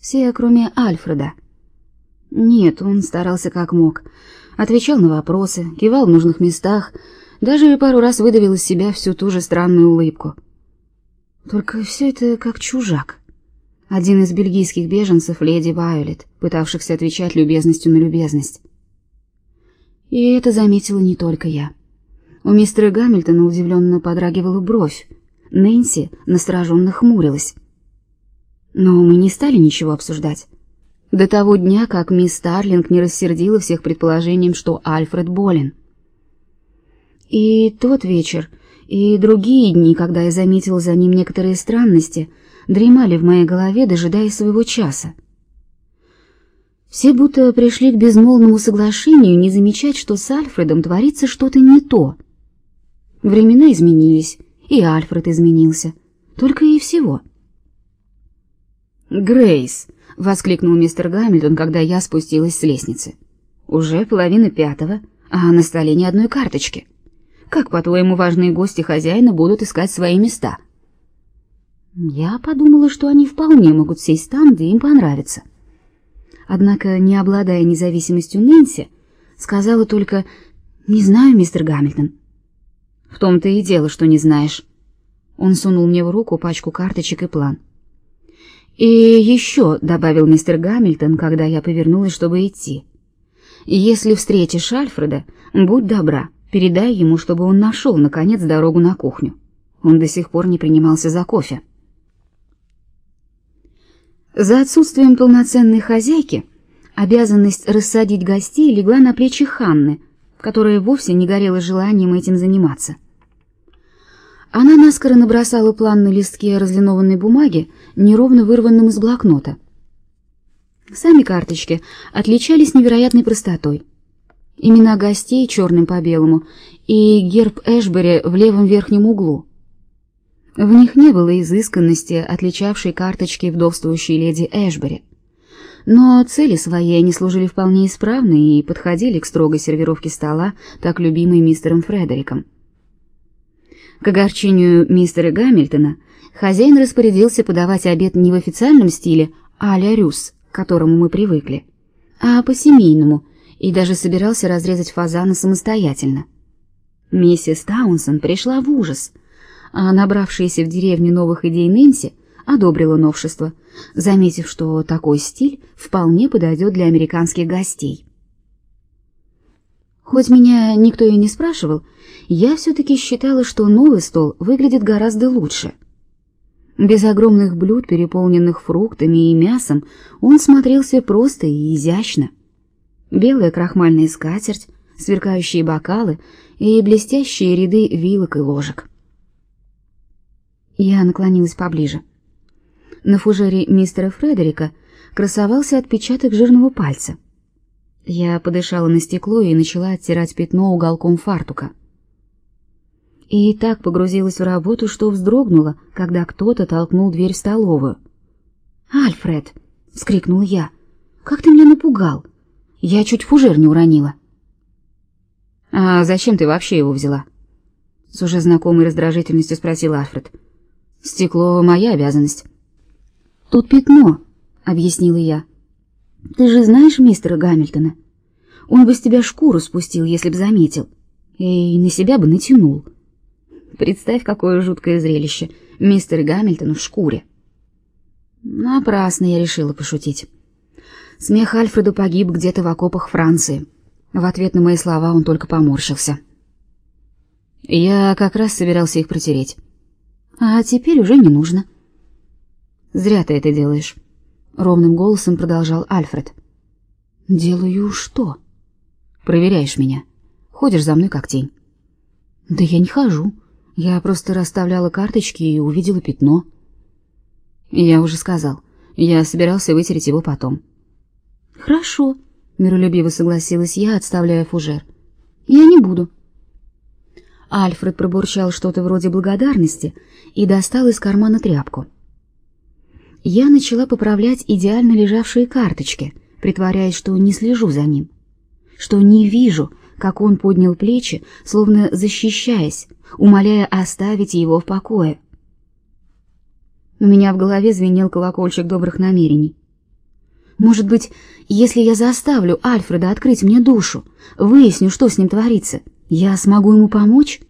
Все, кроме Альфреда. Нет, он старался как мог. Отвечал на вопросы, кивал в нужных местах, даже пару раз выдавил из себя всю ту же странную улыбку. Только все это как чужак. Один из бельгийских беженцев, леди Вайолет, пытавшихся отвечать любезностью на любезность. И это заметила не только я. У мистера Гамильтона удивленно подрагивала бровь. Нэнси настороженно хмурилась. Но мы не стали ничего обсуждать. До того дня, как мисс Старлинг не рассердила всех предположением, что Альфред болен. И тот вечер, и другие дни, когда я заметила за ним некоторые странности, дремали в моей голове, дожидаясь своего часа. Все будто пришли к безмолвному соглашению не замечать, что с Альфредом творится что-то не то. Времена изменились, и Альфред изменился. Только и всего. «Грейс!» — воскликнул мистер Гамильтон, когда я спустилась с лестницы. «Уже половина пятого, а на столе ни одной карточки. Как, по-твоему, важные гости хозяина будут искать свои места?» Я подумала, что они вполне могут сесть там, где им понравится. Однако, не обладая независимостью Нэнси, сказала только «Не знаю, мистер Гамильтон». «В том-то и дело, что не знаешь». Он сунул мне в руку пачку карточек и план. «И еще», — добавил мистер Гамильтон, когда я повернулась, чтобы идти, «если встретишь Альфреда, будь добра, передай ему, чтобы он нашел, наконец, дорогу на кухню. Он до сих пор не принимался за кофе». За отсутствием полноценной хозяйки обязанность рассадить гостей легла на плечи Ханны, которая вовсе не горела желанием этим заниматься. Она наскоро набросала план на листке разлинованной бумаги, неровно вырванном из блокнота. Сами карточки отличались невероятной простотой. Имена гостей черным по белому и герб Эшбери в левом верхнем углу. В них не было изысканности, отличавшей карточки вдовствующей леди Эшбери. Но цели свои они служили вполне исправно и подходили к строгой сервировке стола, так любимой мистером Фредериком. К огорчению мистера Гамильтона хозяин распорядился подавать обед не в официальном стиле а-ля Рюс, к которому мы привыкли, а по-семейному, и даже собирался разрезать фазана самостоятельно. Миссис Таунсон пришла в ужас, а набравшаяся в деревне новых идей Нэнси одобрила новшество, заметив, что такой стиль вполне подойдет для американских гостей. Хоть меня никто и не спрашивал, я все-таки считала, что новый стол выглядит гораздо лучше. Без огромных блюд, переполненных фруктами и мясом, он смотрелся просто и изящно. Белая крахмальная скатерть, сверкающие бокалы и блестящие ряды вилок и ложек. Я наклонилась поближе. На фужере мистера Фредерика красовался отпечаток жирного пальца — я подышала на стекло и начала оттирать пятно уголком фартука. И так погрузилась в работу, что вздрогнула, когда кто-то толкнул дверь в столовую. «Альфред!» — вскрикнул я. «Как ты меня напугал! Я чуть фужер не уронила». «А зачем ты вообще его взяла?» С уже знакомой раздражительностью спросил Альфред. «Стекло — моя обязанность». «Тут пятно», — объяснила я. Ты же знаешь мистера Гамильтона? Он бы с тебя шкуру спустил, если б заметил. И на себя бы натянул. Представь, какое жуткое зрелище. Мистер Гамильтон в шкуре. Напрасно я решила пошутить. Смех Альфреда погиб где-то в окопах Франции. В ответ на мои слова он только поморщился. Я как раз собирался их протереть. А теперь уже не нужно. Зря ты это делаешь ровным голосом продолжал Альфред. Делаю что? Проверяешь меня. Ходишь за мной как тень. Да я не хожу. Я просто расставляла карточки и увидела пятно. Я уже сказал. Я собирался вытереть его потом. Хорошо, миролюбиво согласилась я, отставляя фужер. Я не буду. Альфред пробурчал что-то вроде благодарности и достал из кармана тряпку я начала поправлять идеально лежавшие карточки, притворяясь, что не слежу за ним, что не вижу, как он поднял плечи, словно защищаясь, умоляя оставить его в покое. У меня в голове звенел колокольчик добрых намерений. Может быть, если я заставлю Альфреда открыть мне душу, выясню, что с ним творится, я смогу ему помочь?